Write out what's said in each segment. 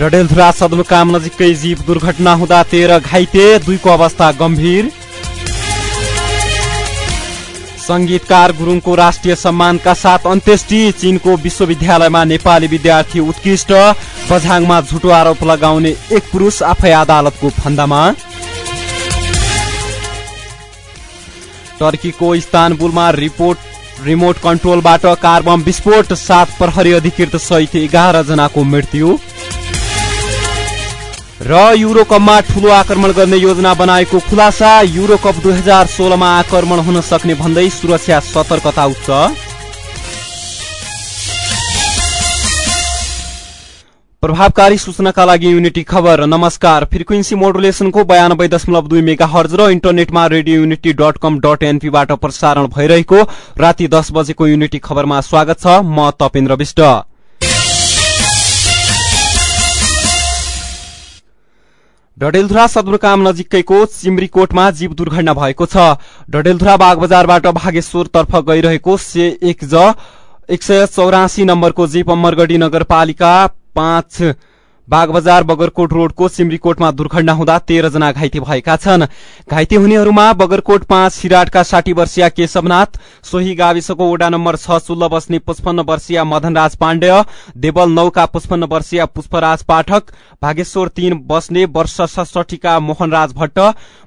डडेलधुरा सदरमुकाम नजिकै जीव दुर्घटना हुँदा तेह्र घाइते दुईको अवस्था गम्भीर। संगीतकार गुरुङको राष्ट्रिय सम्मानका साथ अन्त्येष्टि चीनको विश्वविद्यालयमा नेपाली विद्यार्थी उत्कृष्ट बझाङमा झुटो आरोप लगाउने एक पुरुष आफै अदालतको फन्दामा। टर्कीको इस्तानबुलमा रिपोर्ट रिमोट कन्ट्रोलबाट कार बम विस्फोट सात प्रहरी अधिकृत सहित एघार जनाको मृत्यु। र युरोकपमा ठूलो आक्रमण गर्ने योजना बनाएको खुलासा युरोकप दुई हजार सोह्रमा आक्रमण हुन सक्ने भन्दै सुरक्षा सतर्कता उच्च। प्रभावकारी सूचनाका लागि युनिटी खबर। नमस्कार। फ्रिक्वेन्सी मोडुलेसनको बयानब्बे दशमलव दुई मेगा हर्ज र इन्टरनेटमा radio unity dot com dot एनपीबाट प्रसारण भइरहेको राति दस बजेको युनिटी खबरमा स्वागत छ। म तपेन्द्र विष्ट। डडेलधुरा सदरमुकाम नजिकैको चिम्रीकोटमा जीव दुर्घटना भएको छ। डडेलधुरा बागबजारबाट भागेश्वरतर्फ गइरहेको से एक ज एक सय चौरासी नम्बरको जीप अमरगढ़ी नगरपालिका पाँच बागबजार बगरकोट रोडको सिमरीकोटमा दुर्घटना हुँदा तेह्र जना घाइते भएका छन्। घाइते हुनेहरूमा बगरकोट पाँच सिराटका साठी वर्षीय केशवनाथ सोही गाविसको वडा नम्बर छ चुल्ल बस्ने पचपन्न वर्षीय मदनराज पाण्डेय देवल नौका पचपन्न वर्षीय पुष्पराज पाठक भागेश्वर तीन बस्ने वर्ष सडसठीका मोहनराज भट्ट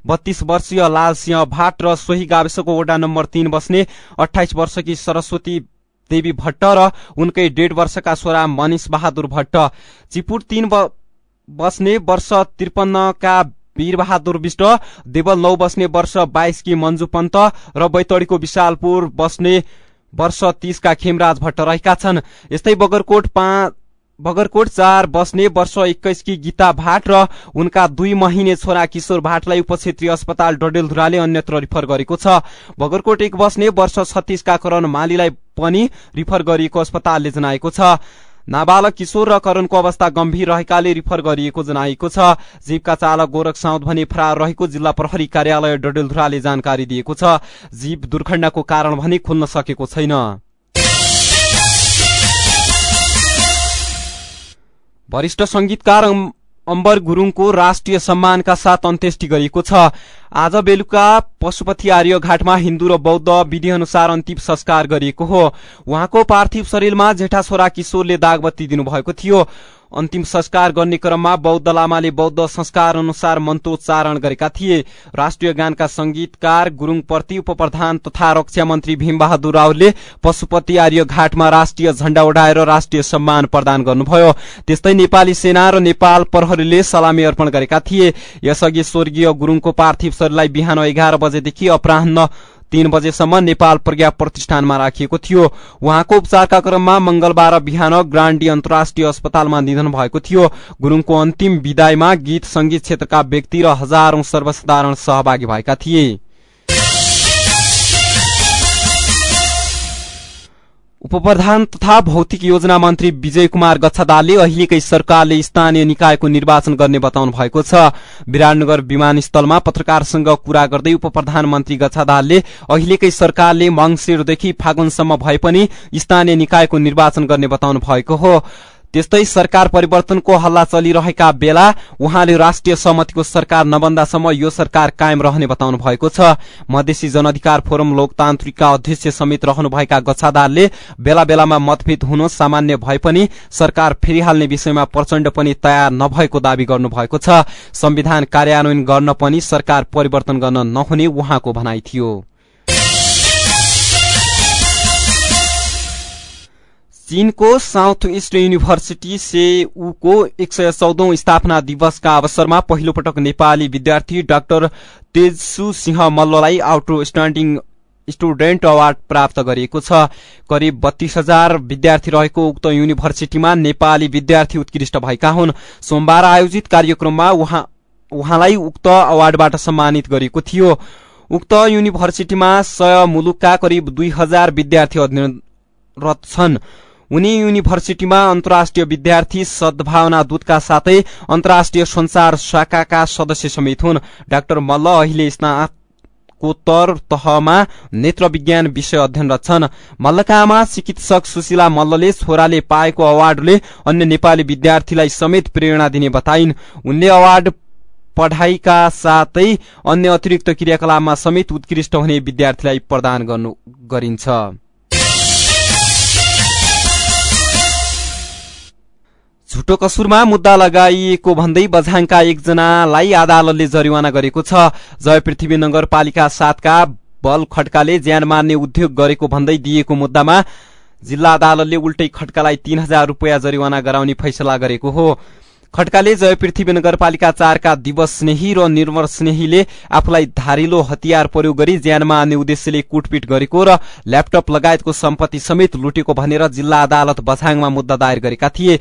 बत्तीस वर्षीय लालसिंह भाट र सोही गाविसको वडा नम्बर तीन बस्ने अठाइस वर्षकी सरस्वती देवी भट्ट र उनकै डेढ वर्षका छोरा मनिष बहादुर भट्ट। चिपुर तीन बस्ने वर्ष त्रिपन्नका वीरबहादुर विष्ट देवल नौ बस्ने वर्ष बाइसकी मन्जु पन्त र बैतडीको विशालपुर बस्ने वर्ष तीसका खेमराज भट्ट रहेका छन्। यस्तै बगरकोट पाँच बगरकोट चार बस्ने वर्ष एक्काइसकी गीता भाट र उनका दुई महिने छोरा किशोर भाटलाई उपक्षेत्रीय अस्पताल डडेलधुराले अन्यत्र रिफर गरेको छ। बगरकोट एक बस्ने वर्ष छत्तीसका करण मालीलाई पनि रिफर गरिएको अस्पतालले जनाएको छ। नाबालक किशोर र करणको अवस्था गम्भीर रहेकाले रिफर गरिएको जनाएको छ। जीवका चालक गोरख साउद भने फरार रहेको जिल्ला प्रहरी कार्यालय डडेलधुराले जानकारी दिएको छ। जीव दुर्घटनाको कारण भने खुल्न सकेको छैन। वरिष्ठ संगीतकार अम्बर गुरूङको राष्ट्रिय सम्मानका साथ अन्त्येष्टि गरिएको छ। आज बेलुका पशुपति आर्य घाटमा हिन्दू र बौद्ध विधि अनुसार अन्तिम संस्कार गरिएको हो। उहाँको पार्थिव शरीरमा जेठा छोरा किशोरले दागबत्ती दिनुभएको थियो। अन्तिम संस्कार गर्ने क्रममा बौद्ध लामाले बौद्ध संस्कार अनुसार मन्त्रोच्चारण गरेका थिए। राष्ट्रिय गानका संगीतकार गुरूङप्रति उप प्रधान तथा रक्षा मन्त्री भीमबहादुर रावलले पशुपति आर्य घाटमा राष्ट्रिय झण्डा उडाएर राष्ट्रिय सम्मान प्रदान गर्नुभयो। त्यस्तै नेपाली सेना र नेपाल प्रहरीले सलामी अर्पण गरेका थिए। यसअघि स्वर्गीय गुरूङको पार्थिव शरीरलाई बिहान एघार बजेदेखि अपराह्न तीन बजेसम्म नेपाल प्रज्ञा प्रतिष्ठानमा राखिएको थियो। उहाँको उपचारका क्रममा मंगलबार बिहान ग्रान्डी अन्तर्राष्ट्रिय अस्पतालमा निधन भएको थियो। गुरूङको अन्तिम विदायमा गीत संगीत क्षेत्रका व्यक्ति र हजारौं सर्वसाधारण सहभागी भएका थिए। उपप्रधान तथा भौतिक योजना मन्त्री विजय कुमार गच्छदालले अहिलेकै सरकारले स्थानीय निकायको निर्वाचन गर्ने बताउनु भएको छ। विराटनगर विमानस्थलमा पत्रकारसँग कुरा गर्दै उप प्रधानमन्त्री गच्छदालले अहिलेकै सरकारले मंगिरदेखि फागुनसम्म भए पनि स्थानीय निकायको निर्वाचन गर्ने बताउनु भएको हो। त्यस्तै सरकार परिवर्तनको हल्ला चलिरहेका बेला उहाँले राष्ट्रिय सहमतिको सरकार नबन्दासम्म यो सरकार कायम रहने बताउनु भएको छ। मधेसी जनअधिकार फोरम लोकतान्त्रिकका अध्यक्ष समेत रहनुभएका गच्छादारले बेला बेलामा मतभेद हुनु सामान्य भए पनि सरकार फेरिहाल्ने विषयमा प्रचण्ड पनि तयार नभएको दावी गर्नुभएको छ। संविधान कार्यान्वयन गर्न पनि सरकार परिवर्तन गर्न नहुने उहाँको भनाई थियो। चीनको साउथ इस्ट युनिभर्सिटी सेऊको एक सय चौधौं स्थापना दिवसका अवसरमा पहिलो पटक नेपाली विद्यार्थी डाक्टर तेजसु सिंह मल्ललाई आउटर स्ट्याण्डिङ स्टुडेन्ट अवार्ड प्राप्त गरिएको छ। करिब बत्तीस हजार विद्यार्थी रहेको उक्त युनिभर्सिटीमा नेपाली विद्यार्थी उत्कृष्ट भएका हुन्। सोमबार आयोजित कार्यक्रममा उहाँलाई उक्त अवार्डबाट सम्मानित गरिएको थियो। उक्त युनिभर्सिटीमा सय मुलुकका करिब दुई हजार विद्यार्थी अध्ययनरत छन्। उनी युनिभर्सिटीमा अन्तर्राष्ट्रिय विद्यार्थी सद्भावना दूतका साथै अन्तर्राष्ट्रिय संचार शाखाका सदस्य समेत हुन्। डाक्टर मल्ल अहिले स्नातकोत्तर तहमा नेत्र विज्ञान विषय अध्ययनरत छन्। मल्लका आमा चिकित्सक सुशीला मल्लले छोराले पाएको अवार्डले अन्य नेपाली विद्यार्थीलाई समेत प्रेरणा दिने बताइन्। उनले अवार्ड पढ़ाइका साथै अन्य अतिरिक्त क्रियाकलापमा समेत उत्कृष्ट हुने विद्यार्थीलाई प्रदान गर्नु गरिन्छ। झुटो कसुरमा मुद्दा लगाइएको भन्दै बझाङका एकजनालाई अदालतले जरिवाना गरेको छ। जय पृथ्वी नगरपालिका सातका बल खड्काले ज्यान मार्ने उद्योग गरेको भन्दै दिएको मुद्दामा जिल्ला अदालतले उल्टै खड्कालाई तीन हजार रूपियाँ जरिवाना गराउने फैसला गरेको हो। खड्काले जय पृथ्वी नगरपालिका चारका दिवस स्नेही र निर्मल स्नेहीले आफूलाई धारिलो हतियार प्रयोग गरी ज्यानमा आने उद्देश्यले कुटपिट गरेको र ल्यापटप लगायतको सम्पत्ति समेत लुटेको भनेर जिल्ला अदालत बछाङमा मुद्दा दायर गरेका थिए।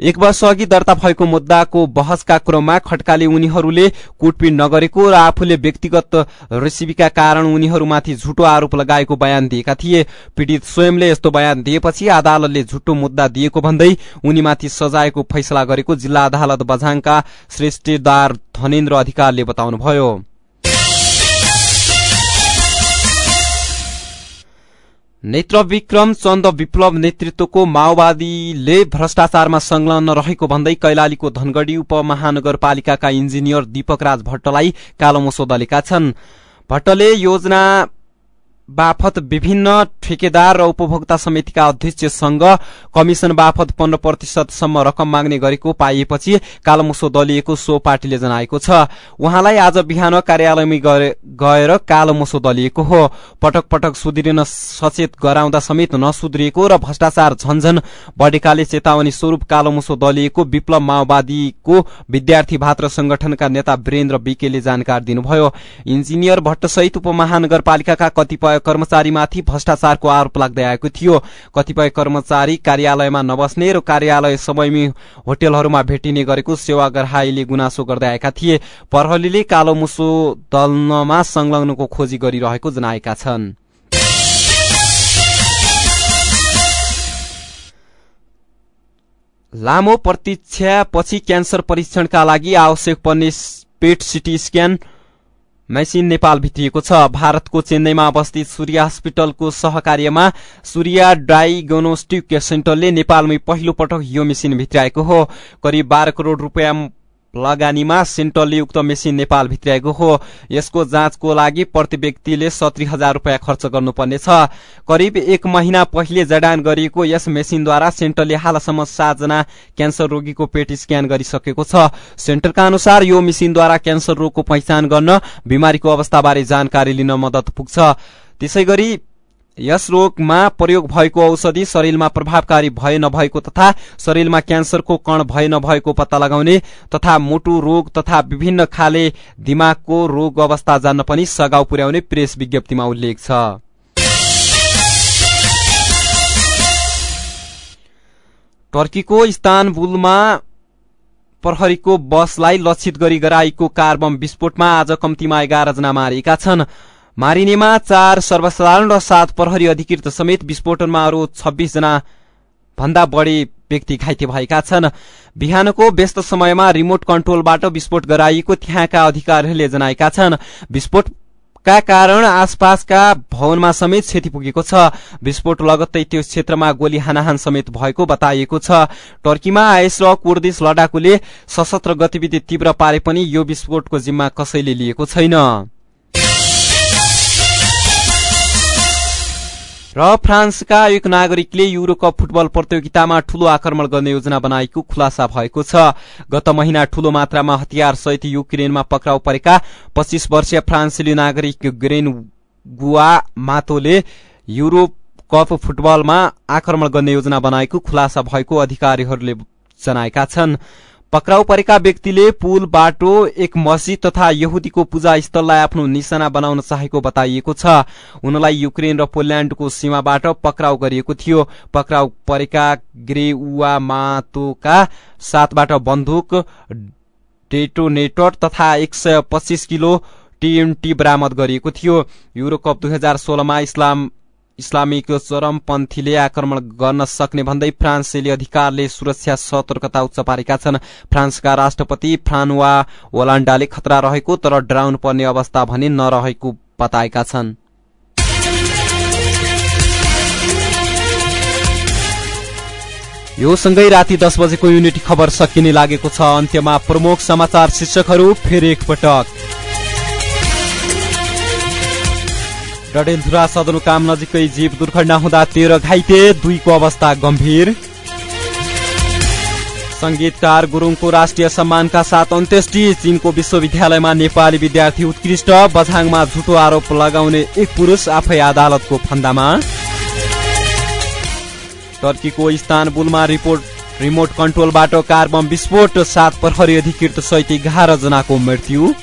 एक वर्ष अघि दर्ता भएको मुद्दाको बहसका क्रममा खड्काले उनीहरूले कुटपिट नगरेको र आफूले व्यक्तिगत रेसिपीका कारण उनीहरूमाथि झुटो आरोप लगाएको बयान दिएका थिए। पीड़ित स्वयंले यस्तो बयान दिएपछि अदालतले झुटो मुद्दा दिएको भन्दै उनीमाथि सजायको फैसला गरेको जिल्ला अदालत बझाङका श्रेष्ठदार धनेन्द्र अधिकारले बताउनुभयो। नेत्र विक्रम चन्द विप्लव नेतृत्वको माओवादीले भ्रष्टाचारमा संलग्न रहेको भन्दै कैलालीको धनगढ़ी उपमहानगरपालिकाका इन्जिनियर दीपक राज भट्टलाई कालो मोसो दलेका छन्। भट्टले योजना बापत विभिन्न ठेकेदार र उपभोक्ता समितिका अध्यक्षसँग कमिशन बापत पन्ध्र प्रतिशतसम्म रकम माग्ने गरेको पाइएपछि कालोमुसो दलिएको सो पार्टीले जनाएको छ। उहाँलाई आज बिहान कार्यालयमै गएर कालोमुसो दलिएको हो। पटक पटक सुध्रिन सचेत गराउँदा समेत नसुध्रिएको र भ्रष्टाचार झन्झन बढेकाले चेतावनी स्वरूप कालोमुसो दलिएको विप्लव माओवादीको विद्यार्थी भात्र संगठनका नेता वीरेन्द्र विकेले जानकारी दिनुभयो। इन्जिनियर भट्टसहित उपमहानगरपालिकाका कतिपय कर्मचारीमाथि भ्रष्टाचारको आरोप लाग्दै आएको थियो। कतिपय कर्मचारी कार्यालयमा नबस्ने र कार्यालय समयमै होटेलहरूमा भेटिने गरेको सेवाग्राहीले गुनासो गर्दै आएका थिए। प्रहरीले कालो मुसो दल्नमा संलग्नको खोजी गरिरहेको जनाएका छन्। लामो प्रतीक्षापछि क्यान्सर परीक्षणका लागि आवश्यक पर्ने PET CT scan machine Nepal भित्रिएको छ। भारतको चेन्नईमा अवस्थित सूर्य हस्पिटलको सहकार्यमा सूर्य डाइगोनोस्टिक सेन्टरले नेपालमै पहिलो पटक यो मेसिन भित्राएको हो। करिब बाह्र करोड़ रूपियाँ लगानीमा सेन्टरले उक्त मेसिन नेपाल भित्राएको हो। यसको जाँचको लागि प्रति व्यक्तिले सत्री हजार रूपियाँ खर्च गर्नुपर्नेछ। करिब एक महिना पहिले जडान गरिएको यस मेसिनद्वारा सेन्टरले हालसम्म सातजना क्यान्सर रोगीको पेट स्क्यान गरिसकेको छ। सेन्टरका अनुसार यो मेसिनद्वारा क्यान्सर रोगको पहिचान गर्न बिमारीको अवस्थाबारे जानकारी लिन मदत पुग्छ। त्यसै गरी यस रोगमा प्रयोग भएको औषधि शरीरमा प्रभावकारी भए नभएको तथा शरीरमा क्यान्सरको कण भए नभएको पत्ता लगाउने तथा मुटु रोग तथा विभिन्न खाले दिमागको रोग अवस्था जान्न पनि सघाउ पुर्याउने प्रेस विज्ञप्तिमा उल्लेख छ। टर्कीको इस्तानबुलमा प्रहरीको बसलाई लक्षित गरी गराएको कार बम विस्फोटमा आज कम्तीमा एघार जना मारिएका छन्। मारिनेमा चार सर्वसाधारण र सात प्रहरी अधिकृत समेत विस्फोटनमा अरू छब्बीस जना भन्दा बढी व्यक्ति घाइते भएका छन्। बिहानको व्यस्त समयमा रिमोट कन्ट्रोलबाट विस्फोट गराइएको त्यहाँका अधिकारीहरूले जनाएका छन्। विस्फोटका कारण आसपासका भवनमा समेत क्षति पुगेको छ। विस्फोट लगत्तै त्यो क्षेत्रमा गोली हानाहान समेत भएको बताइएको छ। टर्कीमा आएस र कुर्दिस लडाकुले सशस्त्र गतिविधि तीव्र पारे पनि यो विस्फोटको जिम्मा कसैले लिएको छैन। र फ्रान्सका एक नागरिकले युरोकप फुटबल प्रतियोगितामा ठूलो आक्रमण गर्ने योजना बनाएको खुलासा भएको छ। गत महिना ठूलो मात्रामा हतियार सहित युक्रेनमा पक्राउ परेका पच्चीस वर्षीय फ्रान्सेली नागरिक ग्रेन गुवा मातोले युरोप कप फुटबलमा आक्रमण गर्ने योजना बनाएको खुलासा भएको अधिकारीहरूले जनाएका छन्। पक्राउ परेका व्यक्तिले पुल बाटो एक मस्जिद तथा यहुदीको पूजा स्थललाई आफ्नो निशाना बनाउन चाहेको बताइएको छ। उनलाई युक्रेन र पोल्याण्डको सीमाबाट पक्राउ गरिएको थियो। पक्राउ परेका ग्रेउवा मातोका साथबाट बन्दुक डेटोनेटर तथा एक सय पच्चीस किलो टीएनटी बरामद गरिएको थियो। युरोकप दुई हजार सोह्रमा इस्लाम इस्लामिक चरमपन्थीले आक्रमण गर्न सक्ने भन्दै फ्रान्सेली अधिकारले सुरक्षा सतर्कता उच्च पारेका छन्। फ्रान्सका राष्ट्रपति फ्रान्वा ओलाण्डाले खतरा रहेको तर डराउनु पर्ने अवस्था भने नरहेको बताएका छन्। यो सँगै राति दस बजेको युनिटी खबर सकिने लागेको छ। अन्त्यमा प्रमुख समाचार शीर्षकहरू फेरि एकपटक। डडेलधुरा सदरमुकाम नजिकै जीव दुर्घटना हुँदा तेह्र घाइते दुईको अवस्था गम्भीर। संगीतकार गुरुङको राष्ट्रिय सम्मानका साथ अन्त्येष्टि चीनको विश्वविद्यालयमा नेपाली विद्यार्थी उत्कृष्ट बझाङमा झुटो आरोप लगाउने एक पुरुष आफै अदालतको फन्दामा। टर्कीको इस्तानबुलमा रिपोर्ट रिमोट कन्ट्रोलबाट कार बम विस्फोट सात प्रहरी अधिकृत सहित एघार जनाको मृत्यु।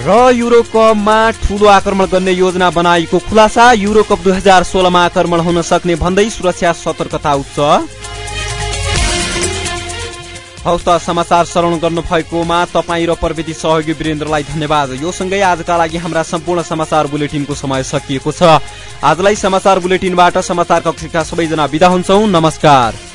र युरोकपमा ठूलो आक्रमण गर्ने योजना बनाइएको खुलासा युरोकप दुई हजार सोह्रमा आक्रमण हुन सक्ने भन्दै सुरक्षा सतर्कता उच्च। हौस् त समाचार श्रवण गर्नुभएकोमा तपाईँ र प्रविधि सहयोगी वीरेन्द्रलाई धन्यवाद। यो सँगै आजका लागि हाम्रा सम्पूर्ण समाचार बुलेटिनको समय सकिएको छ। आजलाई समाचार बुलेटिनबाट समाचार कक्षका सबैजना विदा हुन्छौ। नमस्कार।